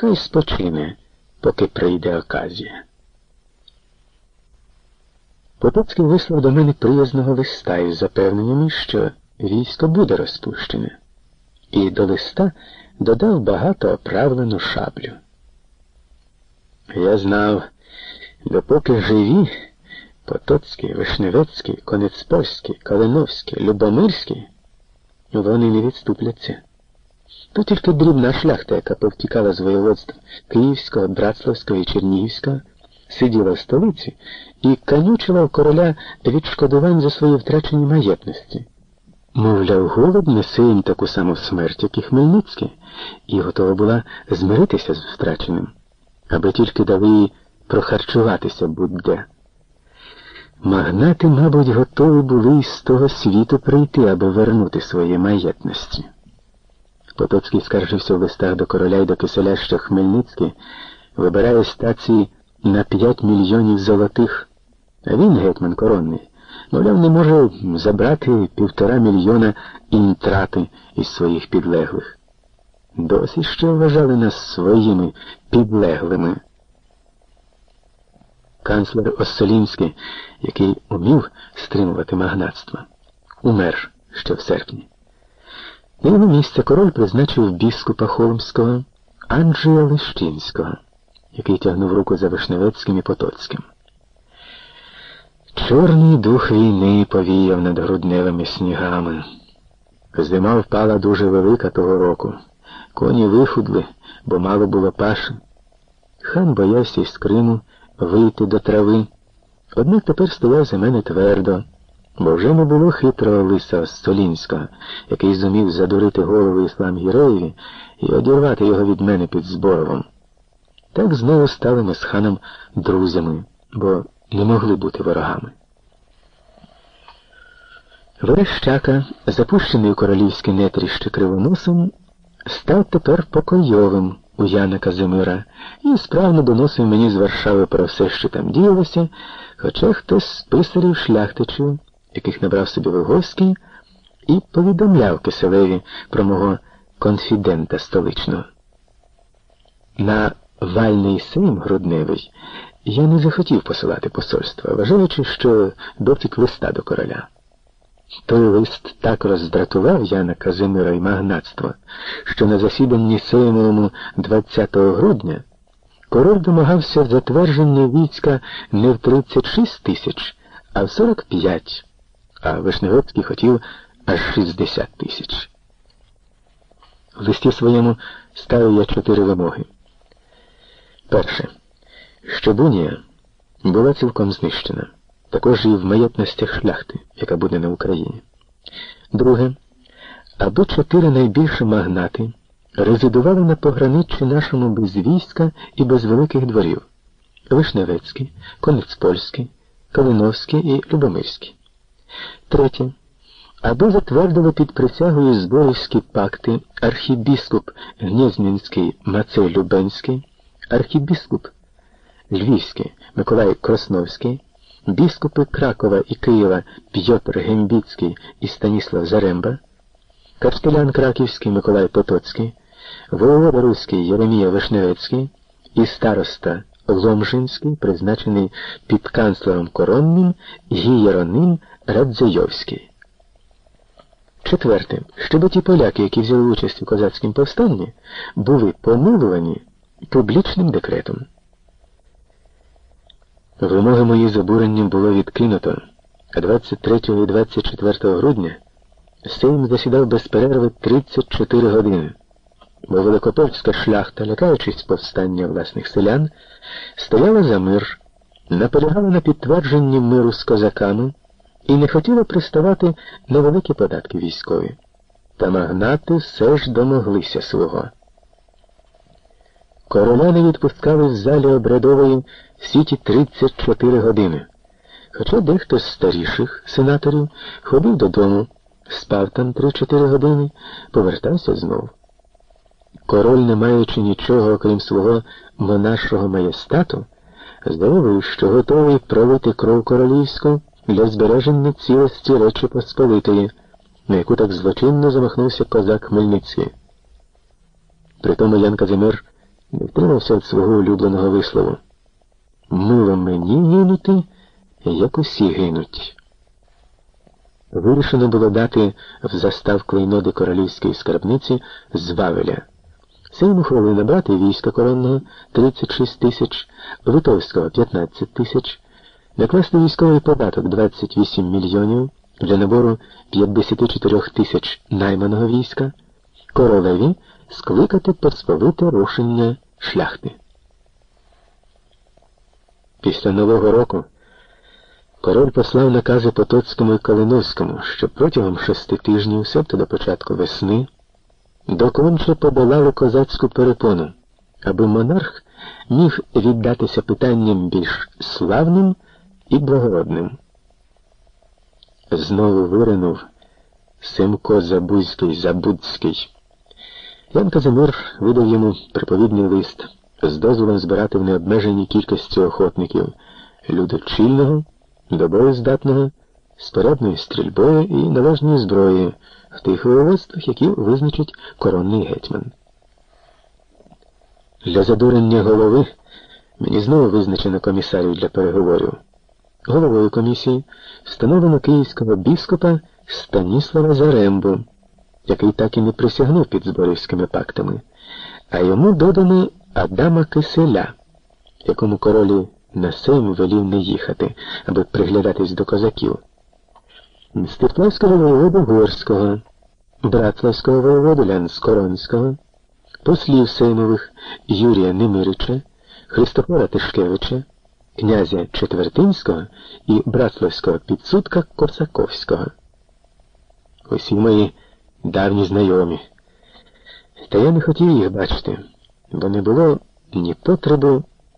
хай спочине, поки прийде оказія. Потоцький вислав до мене приязного листа із запевненнями, що військо буде розпущене, і до листа додав багато оправлену шаблю. Я знав, допоки живі Потоцький, Вишневецький, Конецпольський, Калиновський, Любомирський, вони не відступляться. То тільки дрібна шляхта, яка повтікала з воєводств Київського, Братславського і Чернігівського, сиділа в столиці і канючила в короля відшкодувань за свої втрачені маєтності. Мовляв, голод несе їм таку саму смерть, як і Хмельницький, і готова була змиритися з втраченим, аби тільки дали їй прохарчуватися будь-де. Магнати, мабуть, готові були з того світу прийти, аби вернути свої маєтності. Потоцький скаржився в листах до короля й до киселя, що Хмельницький вибирає стації на п'ять мільйонів золотих, а він, гетьман коронний, мовляв, не може забрати півтора мільйона інтрати із своїх підлеглих. Досі ще вважали нас своїми підлеглими. Канцлер Оссолінський, який умів стримувати магнатство, умер ще в серпні. На його місце король призначив біскупа Холмського Анджія Лищинського, який тягнув руку за Вишневецьким і Потоцьким. Чорний дух війни повіяв над грудневими снігами. Зима впала дуже велика того року. Коні вихудли, бо мало було паши. Хан боявся із Криму вийти до трави. Однак тепер стояв за мене твердо, бо вже не було хитрого лиса Столінського, який зумів задурити голову іслам Героєві і одірвати його від мене під Зборовом. Так знову стали ми з ханом друзями, бо не могли бути ворогами. Верещака, запущений у королівське нетріще кривоносом, став тепер покойовим у Яна Казимира і справно доносив мені з Варшави про все, що там діялося, хоча хтось з писарів шляхтичів, яких набрав собі Виговський, і повідомляв Киселеві про мого конфідента столичного. На вальний сейм грудневий я не захотів посилати посольства, вважаючи, що досить листа до короля. Той лист так роздратував Яна Казимира і магнатство, що на засіданні Сеймовому 20 грудня король домагався затвердження війська не в 36 тисяч, а в 45, а Вишневецький хотів аж 60 тисяч. В листі своєму ставив я чотири вимоги. Перше, щоб унія була цілком знищена також і в маєтностях шляхти, яка буде на Україні. Друге, аби чотири найбільші магнати резидували на пограниччі нашому без війська і без великих дворів Вишневецький, Конецпольський, Калиновський і Любомирський. Третє. Аби затвердили під присягою зборівські пакти архібіскуп Гнєзнінський Мацей Любенський, архібіскуп Львівський Миколай Кросновський, біскупи Кракова і Києва П'єтр Гембіцький і Станіслав Заремба, капстелян Краківський Миколай Потоцький, воєвода Руський Єремія Вишневецький і староста Ломжинський, призначений під канцлером коронним Гієроним Радзейовський. Четверте, щоб ті поляки, які взяли участь у козацькому повстанні, були помилувані публічним декретом. Вимоги мої з було відкинуто, а 23 і 24 грудня Сейм засідав без перерви 34 години, бо великопольська шляхта, лякаючись повстання власних селян, стояла за мир, наполягала на підтвердженні миру з козаками і не хотіла приставати на великі податки військові. Та магнати все ж домоглися свого. Короля не відпускали в залі обрядової всі ті 34 години. Хоча дехто з старіших сенаторів ходив додому, спав там 3-4 години, повертався знов. Король, не маючи нічого, окрім свого монаршого маєстату, заявив, що готовий пролити кров королівську для збереження цілості Речі Посполитої, на яку так злочинно замахнувся козак Хмельницький. Притому Ян Казимир не втримався від свого улюбленого вислову. Мило мені гинути, як усі гинуть. Вирішено було дати в застав клейноди королівської скарбниці з Вавеля. Сейм ухвалив набрати війська коронного 36 тисяч, Литовського 15 тисяч, накласти військовий податок 28 мільйонів для набору 54 тисяч найманого війська, королеві скликати посполите рушення шляхти. Після Нового року король послав накази Потоцькому і Калиновському, що протягом шести тижнів, себто до початку весни, доконче подолали козацьку перепону, аби монарх міг віддатися питанням більш славним і благородним. Знову виринув Симко Забузький Забудський. Ян Казимир видав йому приповідний лист з дозволом збирати в необмеженій кількості охотників людочільного, добоєздатного, з порядною стрільбою і належною зброєю в тих воєводствах, які визначить коронний гетьман. Для задурення голови мені знову визначено комісарів для переговорів. Головою комісії встановлено київського біскопа Станіслава Зарембу, який так і не присягнув під зборівськими пактами, а йому додано Адама Киселя, якому королі на сейм велів не їхати, аби приглядатись до козаків. Степлавського воєводу Горського, Братлавського воєводу Лянскоронського, послів Сеймових Юрія Немирича, Христофора Тишкевича, князя Четвертинського і братловського підсудка Корсаковського. Усі мої давні знайомі. Та я не хотів їх бачити, бо не було ні потреби,